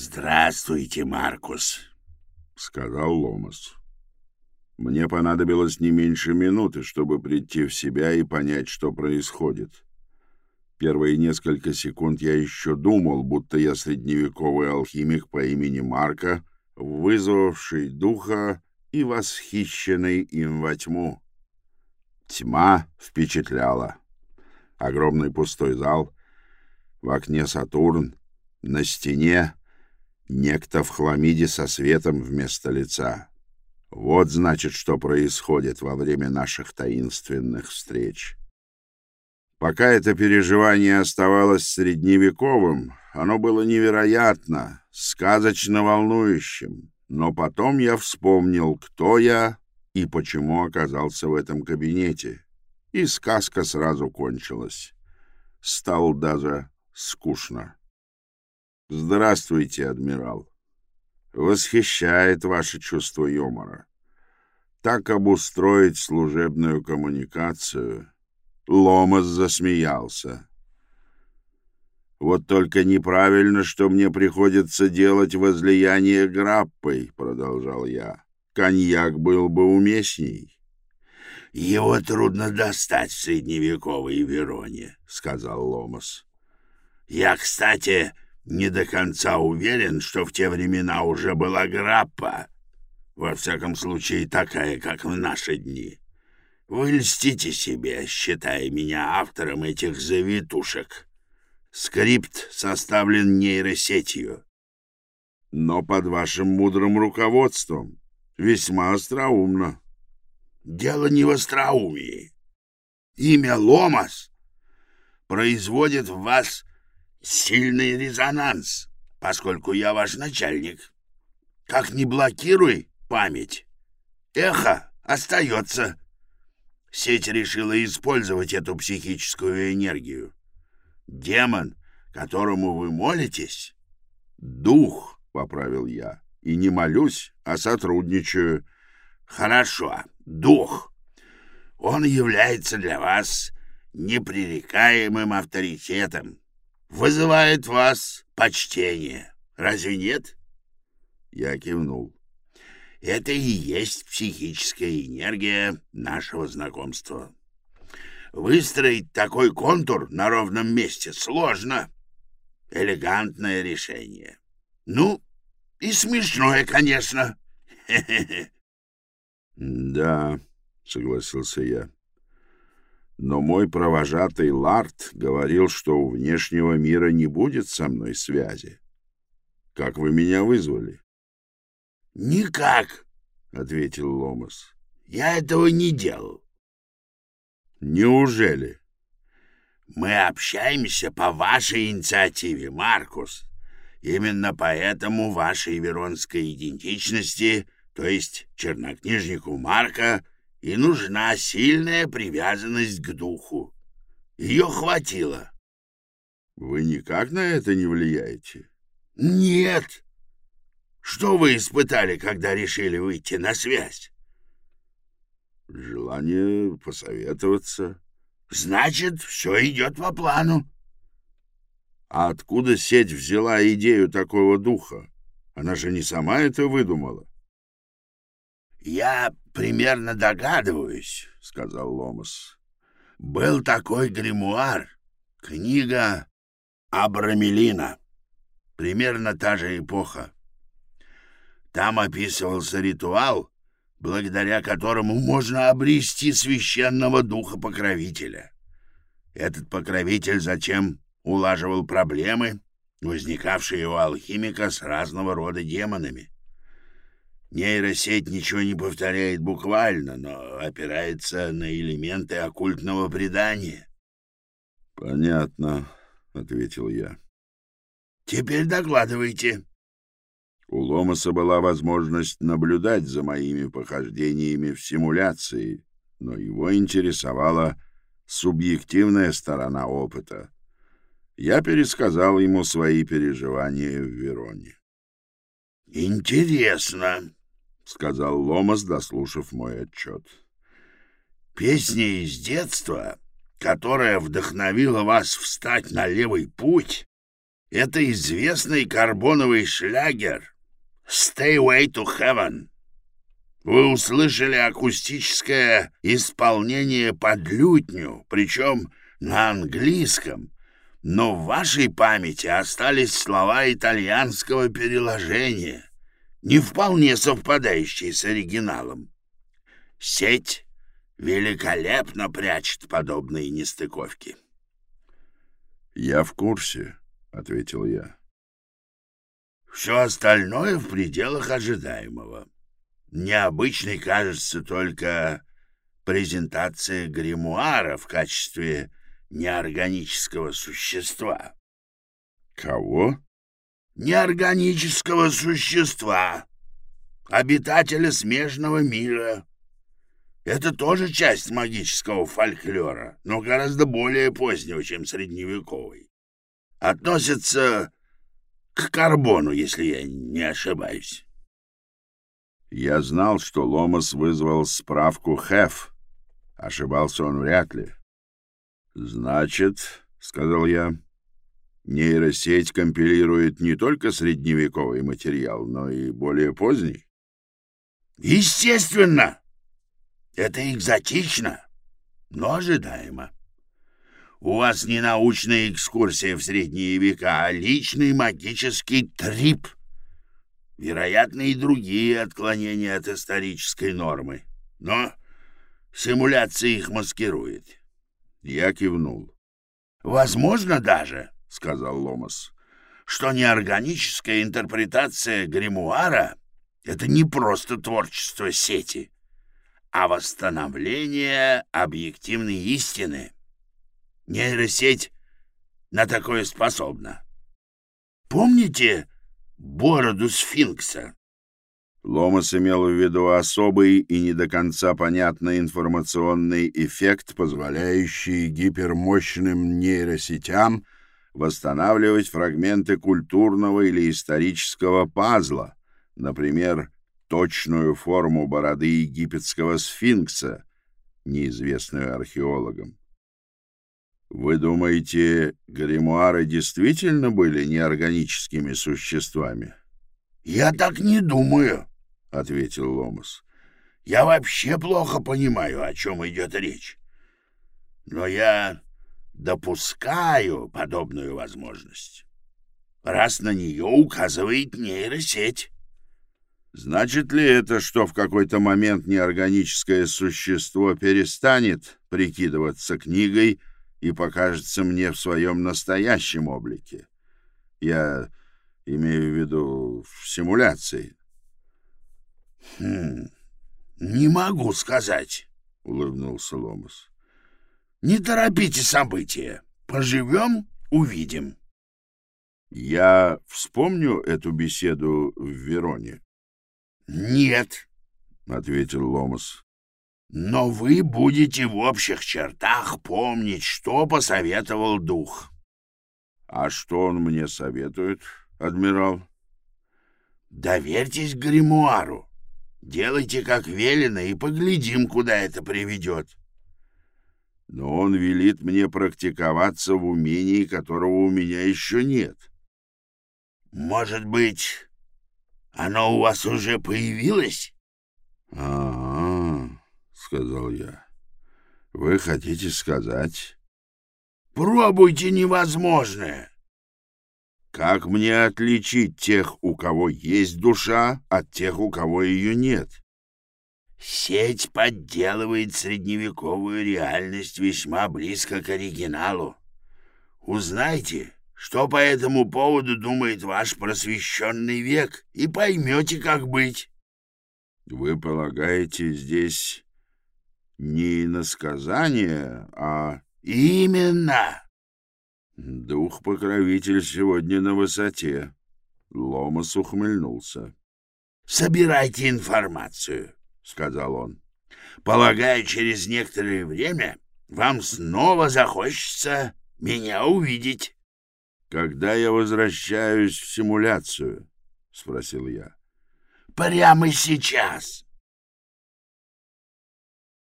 «Здравствуйте, Маркус», — сказал Ломас. Мне понадобилось не меньше минуты, чтобы прийти в себя и понять, что происходит. Первые несколько секунд я еще думал, будто я средневековый алхимик по имени Марка, вызвавший духа и восхищенный им во тьму. Тьма впечатляла. Огромный пустой зал, в окне Сатурн, на стене некто в хламиде со светом вместо лица. Вот, значит, что происходит во время наших таинственных встреч. Пока это переживание оставалось средневековым, оно было невероятно, сказочно волнующим. Но потом я вспомнил, кто я и почему оказался в этом кабинете. И сказка сразу кончилась. Стало даже скучно. «Здравствуйте, адмирал. Восхищает ваше чувство юмора. Так обустроить служебную коммуникацию...» Ломас засмеялся. «Вот только неправильно, что мне приходится делать возлияние граппой», — продолжал я. «Коньяк был бы уместней». «Его трудно достать в средневековой Вероне», — сказал Ломас. «Я, кстати, не до конца уверен, что в те времена уже была граппа. Во всяком случае, такая, как в наши дни. Вы льстите себе, считая меня автором этих завитушек. Скрипт составлен нейросетью. Но под вашим мудрым руководством. Весьма остроумно. Дело не в остроумии. Имя Ломас производит в вас сильный резонанс, поскольку я ваш начальник. Как не блокируй память, эхо остается. Сеть решила использовать эту психическую энергию. Демон, которому вы молитесь, — дух, — поправил я, — и не молюсь, а сотрудничаю. — Хорошо, дух. Он является для вас непререкаемым авторитетом, вызывает вас почтение. Разве нет? Я кивнул. Это и есть психическая энергия нашего знакомства. Выстроить такой контур на ровном месте сложно. Элегантное решение. Ну, и смешное, конечно. Да, согласился я. Но мой провожатый Ларт говорил, что у внешнего мира не будет со мной связи. Как вы меня вызвали? «Никак», — ответил Ломас. «Я этого не делал». «Неужели?» «Мы общаемся по вашей инициативе, Маркус. Именно поэтому вашей веронской идентичности, то есть чернокнижнику Марка, и нужна сильная привязанность к духу. Ее хватило». «Вы никак на это не влияете?» «Нет», что вы испытали, когда решили выйти на связь? Желание посоветоваться. Значит, все идет по плану. А откуда сеть взяла идею такого духа? Она же не сама это выдумала. Я примерно догадываюсь, сказал Ломас. Был такой гримуар, книга Абрамелина. Примерно та же эпоха. Там описывался ритуал, благодаря которому можно обрести священного духа-покровителя. Этот покровитель зачем улаживал проблемы, возникавшие у алхимика с разного рода демонами. Нейросеть ничего не повторяет буквально, но опирается на элементы оккультного предания. «Понятно», — ответил я. «Теперь докладывайте», у Ломаса была возможность наблюдать за моими похождениями в симуляции, но его интересовала субъективная сторона опыта. Я пересказал ему свои переживания в Вероне. «Интересно», — сказал Ломас, дослушав мой отчет. «Песня из детства, которая вдохновила вас встать на левый путь, Это известный карбоновый шлягер «Stay to Heaven». Вы услышали акустическое исполнение под лютню, причем на английском, но в вашей памяти остались слова итальянского переложения, не вполне совпадающие с оригиналом. Сеть великолепно прячет подобные нестыковки. «Я в курсе», — ответил я. «Все остальное в пределах ожидаемого. Необычной кажется только презентация гримуара в качестве неорганического существа». «Кого?» «Неорганического существа, обитателя смежного мира». Это тоже часть магического фольклора, но гораздо более позднего, чем средневековый. Относится к карбону, если я не ошибаюсь. Я знал, что Ломас вызвал справку ХЭФ. Ошибался он вряд ли. «Значит, — сказал я, — нейросеть компилирует не только средневековый материал, но и более поздний?» «Естественно!» Это экзотично, но ожидаемо. У вас не научная экскурсия в средние века, а личный магический трип. Вероятно, и другие отклонения от исторической нормы. Но симуляция их маскирует. Я кивнул. «Возможно даже, — сказал Ломас, — что неорганическая интерпретация гримуара — это не просто творчество сети, а восстановление объективной истины. Нейросеть на такое способна. Помните бороду сфинкса? Ломас имел в виду особый и не до конца понятный информационный эффект, позволяющий гипермощным нейросетям восстанавливать фрагменты культурного или исторического пазла, например, точную форму бороды египетского сфинкса, неизвестную археологам. Вы думаете, гримуары действительно были неорганическими существами? Я так не думаю, ответил Ломас. Я вообще плохо понимаю, о чем идет речь. Но я допускаю подобную возможность, раз на нее указывает нейросеть. Значит ли это, что в какой-то момент неорганическое существо перестанет прикидываться книгой и покажется мне в своем настоящем облике? Я имею в виду в симуляции. Хм, не могу сказать, улыбнулся Ломас. Не торопите события. Поживем, увидим. Я вспомню эту беседу в Вероне. «Нет», — ответил Ломас. «Но вы будете в общих чертах помнить, что посоветовал дух». «А что он мне советует, адмирал?» «Доверьтесь гримуару. Делайте, как велено, и поглядим, куда это приведет». «Но он велит мне практиковаться в умении, которого у меня еще нет». «Может быть, оно у вас уже появилось? А, сказал я. Вы хотите сказать? Пробуйте невозможное. Как мне отличить тех, у кого есть душа, от тех, у кого ее нет? Сеть подделывает средневековую реальность весьма близко к оригиналу. Узнайте, что по этому поводу думает ваш просвещенный век, и поймете, как быть. — Вы полагаете, здесь не иносказание, а... — Именно! Дух-покровитель сегодня на высоте. Ломас ухмыльнулся. — Собирайте информацию, — сказал он. — Полагаю, через некоторое время вам снова захочется меня увидеть. «Когда я возвращаюсь в симуляцию?» — спросил я. «Прямо сейчас!»